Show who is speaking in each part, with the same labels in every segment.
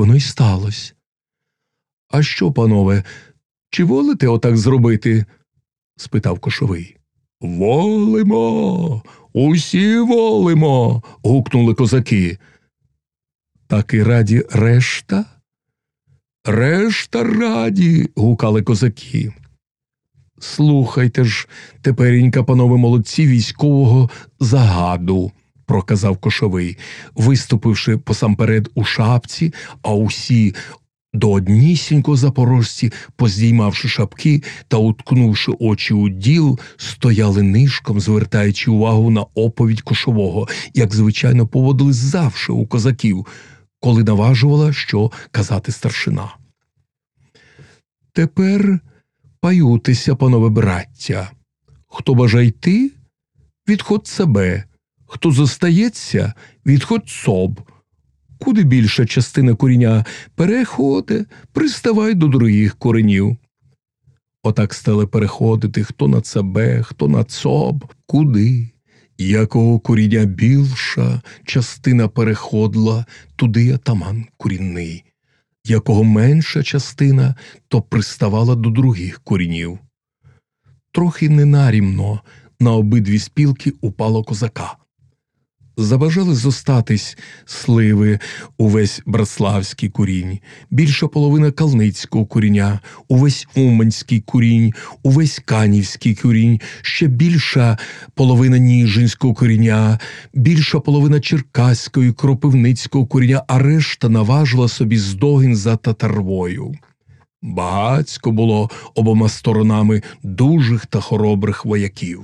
Speaker 1: воно й сталося. А що, панове, чи волите отак зробити? спитав кошовий. Волимо, усі волимо. гукнули козаки. Так і раді решта? Решта раді. гукали козаки. Слухайте ж, теперенька, панове молодці, військового загаду, проказав кошовий, виступивши посамперед у шапці, а усі до однісінько запорожці, поздіймавши шапки та уткнувши очі у діл, стояли нишком, звертаючи увагу на оповідь кошового, як звичайно поводились завше у козаків, коли наважувала, що казати старшина. Тепер паютися, панове браття. Хто бажає йти, відход себе, хто зостається, відход соб. Куди більша частина коріння переходить, приставай до других коренів. Отак стали переходити хто на себе, хто на цоб, куди, якого коріння більша частина переходила, туди атаман корінний, якого менша частина, то приставала до других корінів. Трохи ненарімно на обидві спілки упало козака забажали зостатись сливи, увесь братславський курінь, більша половина калницького куріння, увесь уманський курінь, увесь канівський курінь, ще більша половина ніжинського куріння, більша половина черкаського кропивницького куріння, а решта наважила собі здогін за татарвою. Багацько було обома сторонами дужих та хоробрих вояків.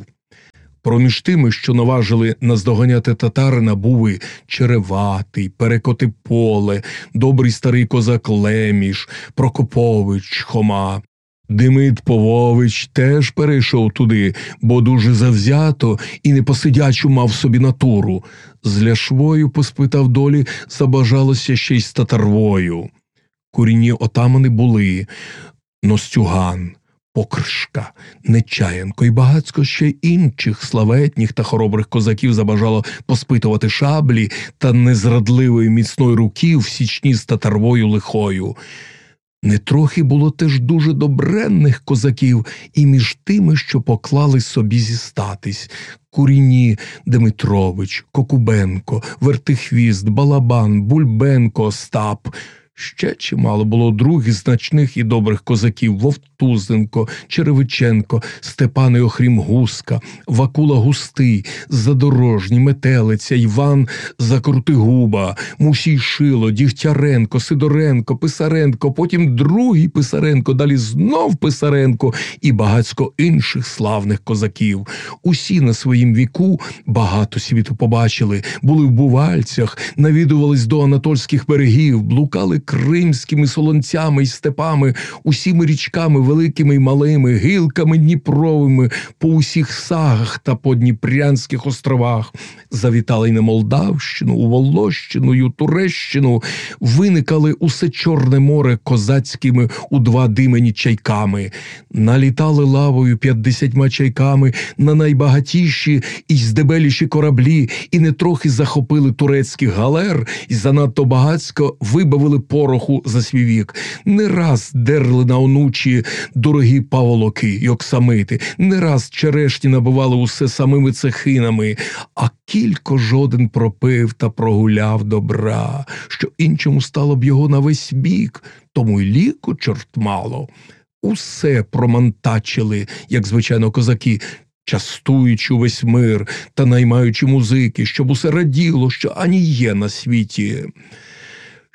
Speaker 1: Проміж тими, що наважили наздоганяти татарина, були Череватий, Перекоти поле, добрий старий козак Леміш, Прокопович, Хома. Димит Повович теж перейшов туди, бо дуже завзято і непосидячу мав собі натуру. З ляшвою поспитав долі, забажалося ще й з татарвою. Курінні отамани були Ностюган. Покришка, Нечаєнко і багацько ще інших славетніх та хоробрих козаків забажало поспитувати шаблі та незрадливої міцної руки в січні з татарвою лихою. Не трохи було теж дуже добренних козаків і між тими, що поклали собі зістатись Куріні Дмитрович, Кокубенко, Вертихвіст, Балабан, Бульбенко, Остап. Ще чимало було других значних і добрих козаків Вовтузенко, Черевиченко, Степан Охрім Гуска, Вакула Густий, Задорожній, Метелиця, Іван Закрутигуба, Мусій Шило, Дігтяренко, Сидоренко, Писаренко, потім другий Писаренко, далі знов Писаренко і багацько інших славних козаків. Усі на своїм віку багато світу побачили, були в бувальцях, навідувались до анатольських берегів, блукали кримськими солонцями й степами, усіми річками великими й малими, гілками Дніпровими, по усіх сагах та по Дніпрянських островах, завітали й на Молдавщину, у Волощину й у Турещину, виникали усе Чорне море козацькими у два димені чайками, налітали лавою п'ятдесятьма чайками на найбагатіші і здебеліші кораблі, і не трохи захопили турецьких галер, і занадто багацько вибавили пороху за свій вік, не раз дерли на онучі дорогі паволоки й оксамити, не раз черешні набивали усе самими цехинами, а кілько жоден пропив та прогуляв добра, що іншому стало б його на весь бік, тому й ліку чорт мало. Усе промантачили, як звичайно, козаки. Частуючи увесь мир та наймаючи музики, щоб усе раділо, що ані є на світі.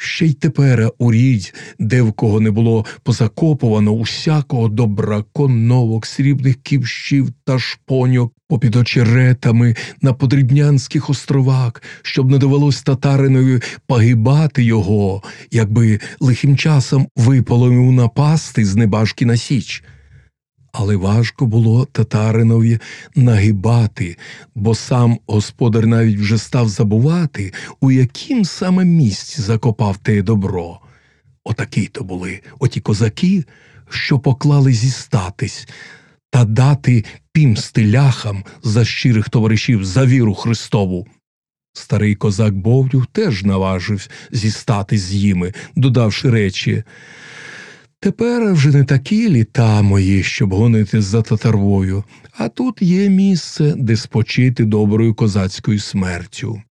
Speaker 1: Ще й тепер урідь, де в кого не було позакопувано усякого добра, коновок, срібних ківщів та шпоньок попід очеретами на подрібнянських островах, щоб не довелось татаринові погибати його, якби лихим часом випало йому напасти з небажки на січ. Але важко було татаринові нагибати, бо сам господар навіть вже став забувати, у яким саме місці закопав те добро. Отакі то були оті козаки, що поклали зістатись та дати пімсти ляхам за щирих товаришів за віру Христову. Старий козак Бовдюг теж наважив зістати з їми, додавши речі. Тепер вже не такі літа мої, щоб гонити за татарвою, а тут є місце, де спочити доброю козацькою смертю.